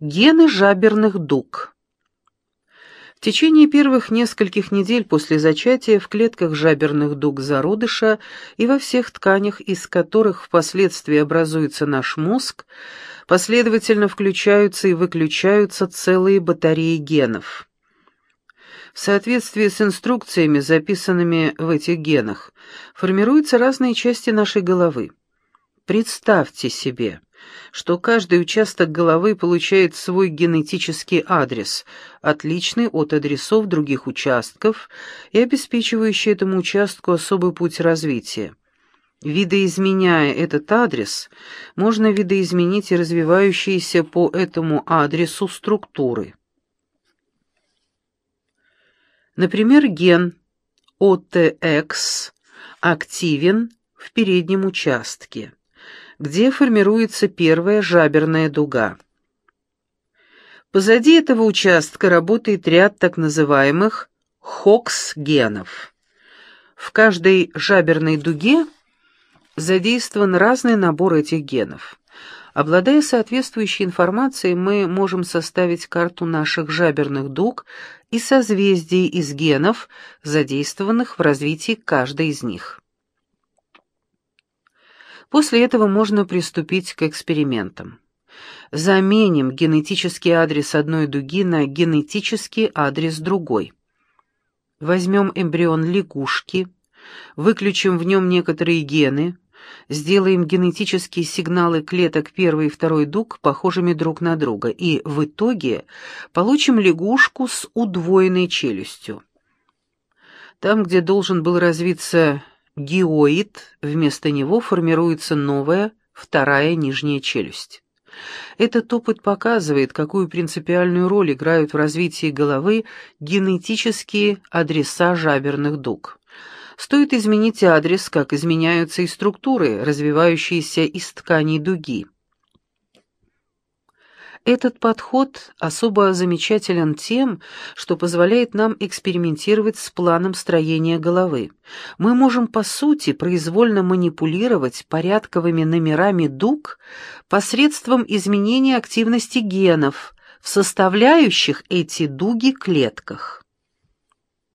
Гены жаберных дуг. В течение первых нескольких недель после зачатия в клетках жаберных дуг зародыша и во всех тканях, из которых впоследствии образуется наш мозг, последовательно включаются и выключаются целые батареи генов. В соответствии с инструкциями, записанными в этих генах, формируются разные части нашей головы. Представьте себе, что каждый участок головы получает свой генетический адрес, отличный от адресов других участков и обеспечивающий этому участку особый путь развития. Видоизменяя этот адрес, можно видоизменить и развивающиеся по этому адресу структуры. Например, ген OTX активен в переднем участке где формируется первая жаберная дуга. Позади этого участка работает ряд так называемых хокс-генов. В каждой жаберной дуге задействован разный набор этих генов. Обладая соответствующей информацией, мы можем составить карту наших жаберных дуг и созвездий из генов, задействованных в развитии каждой из них. После этого можно приступить к экспериментам. Заменим генетический адрес одной дуги на генетический адрес другой. Возьмем эмбрион лягушки, выключим в нем некоторые гены, сделаем генетические сигналы клеток первой и второй дуг похожими друг на друга и в итоге получим лягушку с удвоенной челюстью. Там, где должен был развиться гиоид, вместо него формируется новая, вторая нижняя челюсть. Этот опыт показывает, какую принципиальную роль играют в развитии головы генетические адреса жаберных дуг. Стоит изменить адрес, как изменяются и структуры, развивающиеся из тканей дуги. Этот подход особо замечателен тем, что позволяет нам экспериментировать с планом строения головы. Мы можем, по сути, произвольно манипулировать порядковыми номерами дуг посредством изменения активности генов в составляющих эти дуги клетках.